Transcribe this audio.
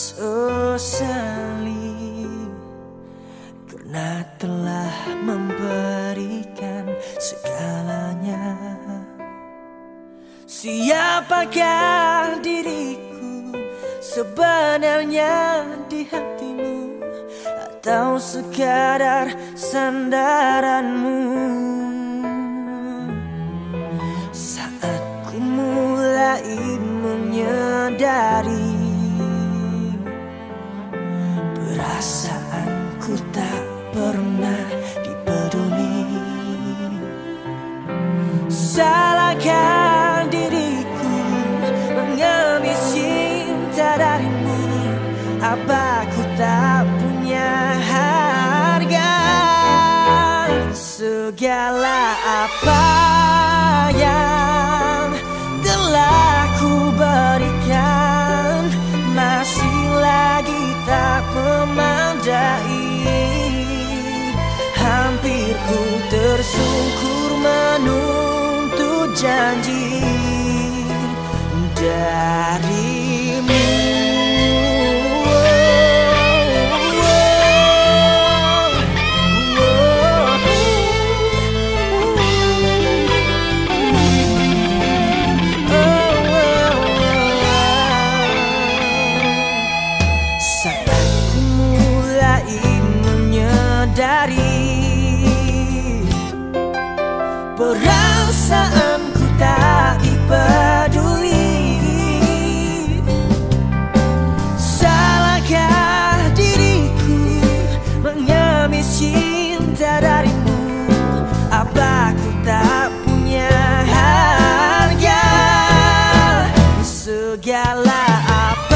sesali karena telah memberikan segalanya. Siapakah diriku sebenarnya di hatimu atau sekadar sandaranmu? Perasaanku tak pernah dipeduli. Salahkan diriku mengambil cinta darimu. Apa ku tak punya harga? Segala apa Hampir ku tersungkur menuntut janji darimu Perasaanku tak peduli. Salahkah diriku mengemis cinta darimu? Apa ku tak punya harga? Segala apa